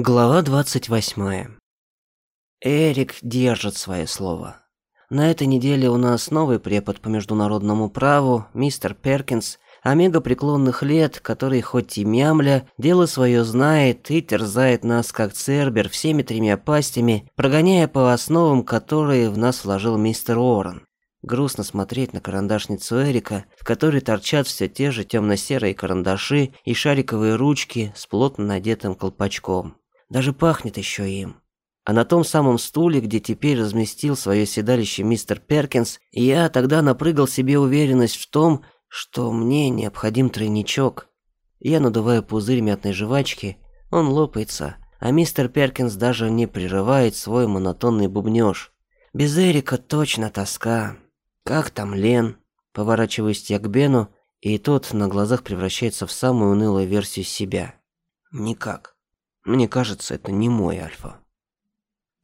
Глава 28. Эрик держит свое слово. На этой неделе у нас новый препод по международному праву, мистер Перкинс, омега преклонных лет, который хоть и мямля, дело свое знает и терзает нас как цербер всеми тремя пастями, прогоняя по основам, которые в нас вложил мистер Уоррен. Грустно смотреть на карандашницу Эрика, в которой торчат все те же темно-серые карандаши и шариковые ручки с плотно надетым колпачком. Даже пахнет еще им. А на том самом стуле, где теперь разместил свое седалище мистер Перкинс, я тогда напрыгал себе уверенность в том, что мне необходим тройничок. Я надуваю пузырь мятной жвачки, он лопается, а мистер Перкинс даже не прерывает свой монотонный бубнёж. Без Эрика точно тоска. Как там Лен? Поворачиваюсь я к Бену, и тот на глазах превращается в самую унылую версию себя. Никак. Мне кажется, это не мой Альфа.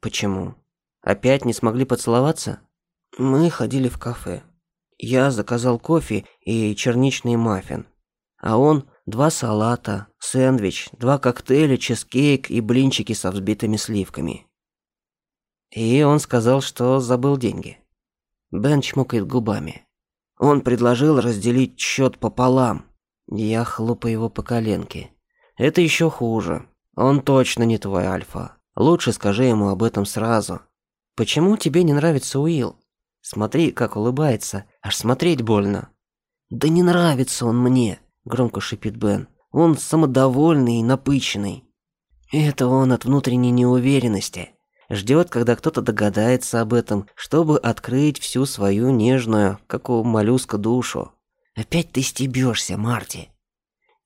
Почему? Опять не смогли поцеловаться? Мы ходили в кафе. Я заказал кофе и черничный маффин. А он два салата, сэндвич, два коктейля, чизкейк и блинчики со взбитыми сливками. И он сказал, что забыл деньги. Бен чмокает губами. Он предложил разделить счет пополам. Я хлопаю его по коленке. Это еще хуже. Он точно не твой Альфа. Лучше скажи ему об этом сразу. Почему тебе не нравится Уилл? Смотри, как улыбается. Аж смотреть больно. Да не нравится он мне, громко шипит Бен. Он самодовольный и напыщенный. Это он от внутренней неуверенности. Ждет, когда кто-то догадается об этом, чтобы открыть всю свою нежную, как у моллюска, душу. Опять ты стебешься, Марти.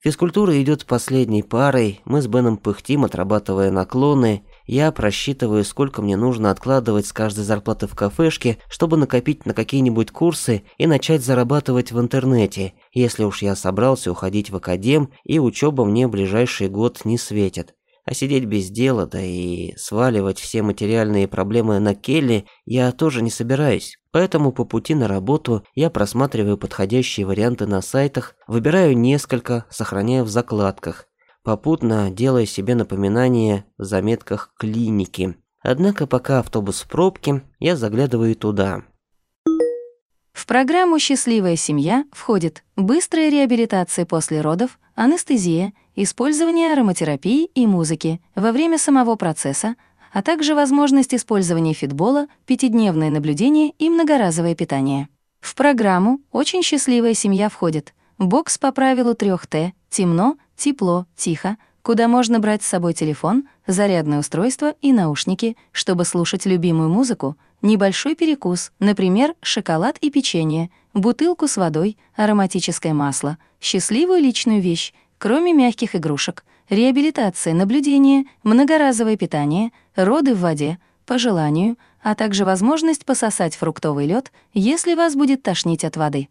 Физкультура идет последней парой, мы с Беном пыхтим, отрабатывая наклоны. Я просчитываю, сколько мне нужно откладывать с каждой зарплаты в кафешке, чтобы накопить на какие-нибудь курсы и начать зарабатывать в интернете, если уж я собрался уходить в академ, и учеба мне ближайший год не светит. А сидеть без дела, да и сваливать все материальные проблемы на Келли я тоже не собираюсь. Поэтому по пути на работу я просматриваю подходящие варианты на сайтах, выбираю несколько, сохраняю в закладках, попутно делая себе напоминания в заметках клиники. Однако пока автобус в пробке, я заглядываю туда. В программу «Счастливая семья» входит быстрая реабилитация после родов, анестезия, использование ароматерапии и музыки во время самого процесса, а также возможность использования фитбола, пятидневное наблюдение и многоразовое питание. В программу «Очень счастливая семья» входит бокс по правилу 3Т «Темно», «Тепло», «Тихо», куда можно брать с собой телефон, зарядное устройство и наушники, чтобы слушать любимую музыку, небольшой перекус, например, шоколад и печенье, бутылку с водой, ароматическое масло, счастливую личную вещь, кроме мягких игрушек, реабилитация, наблюдение, многоразовое питание, роды в воде, по желанию, а также возможность пососать фруктовый лед, если вас будет тошнить от воды.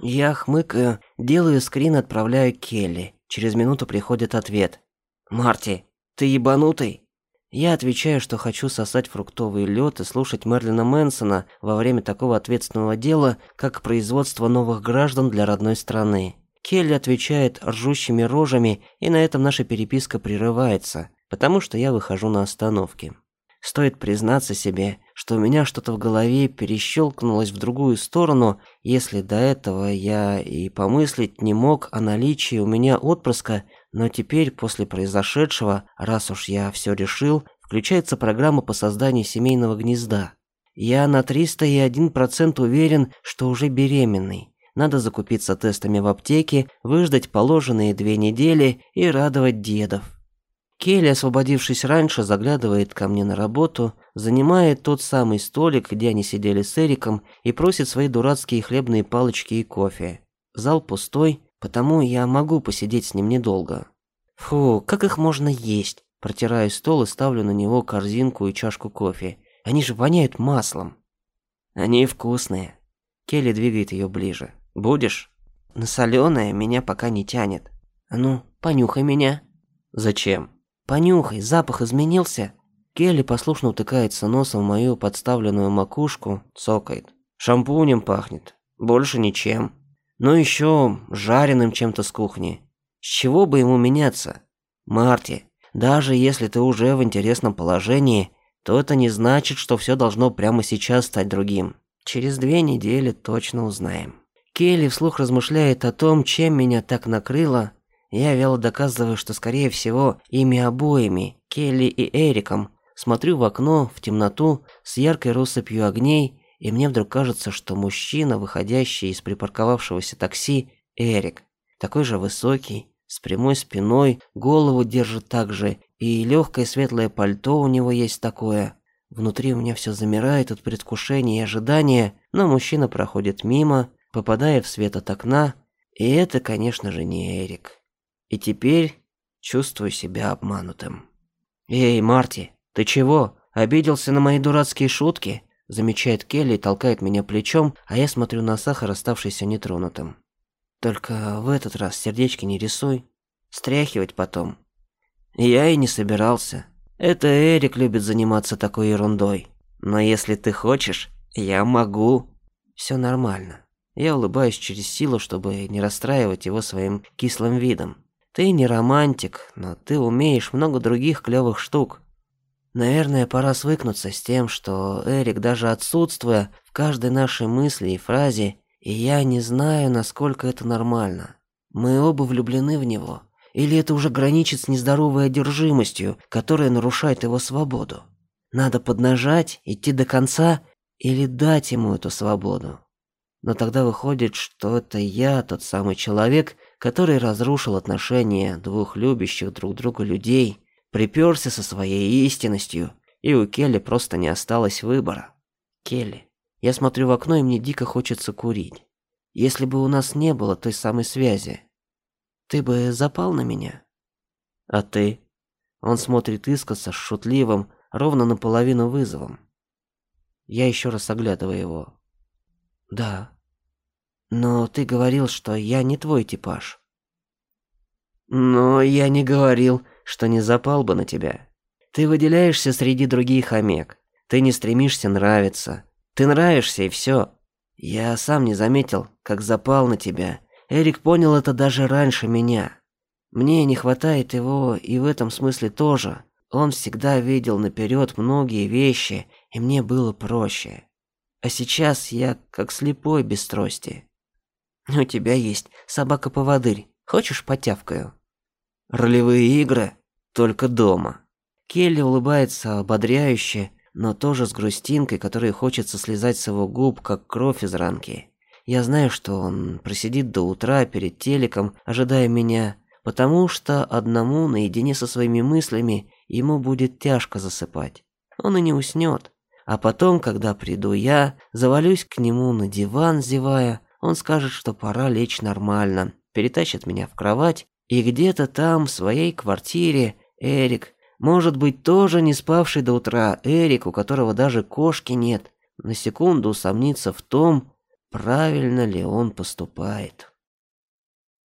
Я хмыкаю, делаю скрин, отправляю Келли. Через минуту приходит ответ. «Марти, ты ебанутый?» Я отвечаю, что хочу сосать фруктовый лед и слушать Мерлина Мэнсона во время такого ответственного дела, как производство новых граждан для родной страны. Келли отвечает ржущими рожами, и на этом наша переписка прерывается, потому что я выхожу на остановке. Стоит признаться себе, что у меня что-то в голове перещелкнулось в другую сторону, если до этого я и помыслить не мог о наличии у меня отпрыска, но теперь, после произошедшего, раз уж я все решил, включается программа по созданию семейного гнезда. Я на 301% уверен, что уже беременный. Надо закупиться тестами в аптеке, выждать положенные две недели и радовать дедов. Келли, освободившись раньше, заглядывает ко мне на работу, занимает тот самый столик, где они сидели с Эриком, и просит свои дурацкие хлебные палочки и кофе. Зал пустой, потому я могу посидеть с ним недолго. Фу, как их можно есть? Протираю стол и ставлю на него корзинку и чашку кофе. Они же воняют маслом. Они вкусные. Келли двигает ее ближе. Будешь? На соленое меня пока не тянет. А ну, понюхай меня. Зачем? Понюхай, запах изменился. Келли послушно утыкается носом в мою подставленную макушку, цокает. Шампунем пахнет. Больше ничем. Ну еще жареным чем-то с кухни. С чего бы ему меняться? Марти, Даже если ты уже в интересном положении, то это не значит, что все должно прямо сейчас стать другим. Через две недели точно узнаем. Келли вслух размышляет о том, чем меня так накрыло. Я вяло доказываю, что, скорее всего, ими обоими, Келли и Эриком, смотрю в окно, в темноту, с яркой россыпью огней, и мне вдруг кажется, что мужчина, выходящий из припарковавшегося такси, Эрик, такой же высокий, с прямой спиной, голову держит так же, и легкое светлое пальто у него есть такое. Внутри у меня все замирает от предвкушения и ожидания, но мужчина проходит мимо, попадая в свет от окна, и это, конечно же, не Эрик. И теперь чувствую себя обманутым. «Эй, Марти, ты чего? Обиделся на мои дурацкие шутки?» Замечает Келли и толкает меня плечом, а я смотрю на сахар, оставшийся нетронутым. «Только в этот раз сердечки не рисуй. Стряхивать потом». Я и не собирался. Это Эрик любит заниматься такой ерундой. Но если ты хочешь, я могу. Все нормально. Я улыбаюсь через силу, чтобы не расстраивать его своим кислым видом. Ты не романтик, но ты умеешь много других клёвых штук. Наверное, пора свыкнуться с тем, что Эрик, даже отсутствуя в каждой нашей мысли и фразе, и я не знаю, насколько это нормально. Мы оба влюблены в него. Или это уже граничит с нездоровой одержимостью, которая нарушает его свободу. Надо поднажать, идти до конца или дать ему эту свободу. Но тогда выходит, что это я тот самый человек, который разрушил отношения двух любящих друг друга людей, приперся со своей истинностью, и у Келли просто не осталось выбора. Келли, я смотрю в окно, и мне дико хочется курить. Если бы у нас не было той самой связи, ты бы запал на меня? А ты? Он смотрит искоса шутливым, ровно наполовину вызовом. Я еще раз оглядываю его. Да. Но ты говорил, что я не твой типаж. Но я не говорил, что не запал бы на тебя. Ты выделяешься среди других омег. Ты не стремишься нравиться. Ты нравишься и все. Я сам не заметил, как запал на тебя. Эрик понял это даже раньше меня. Мне не хватает его и в этом смысле тоже. Он всегда видел наперед многие вещи, и мне было проще. А сейчас я как слепой без трости. У тебя есть собака-поводырь. Хочешь, потявкаю? Ролевые игры только дома. Келли улыбается ободряюще, но тоже с грустинкой, которой хочется слезать с его губ, как кровь из ранки. Я знаю, что он просидит до утра перед телеком, ожидая меня, потому что одному наедине со своими мыслями ему будет тяжко засыпать. Он и не уснет. А потом, когда приду я, завалюсь к нему на диван, зевая, он скажет, что пора лечь нормально, перетащит меня в кровать, и где-то там, в своей квартире, Эрик, может быть, тоже не спавший до утра, Эрик, у которого даже кошки нет, на секунду усомнится в том, правильно ли он поступает.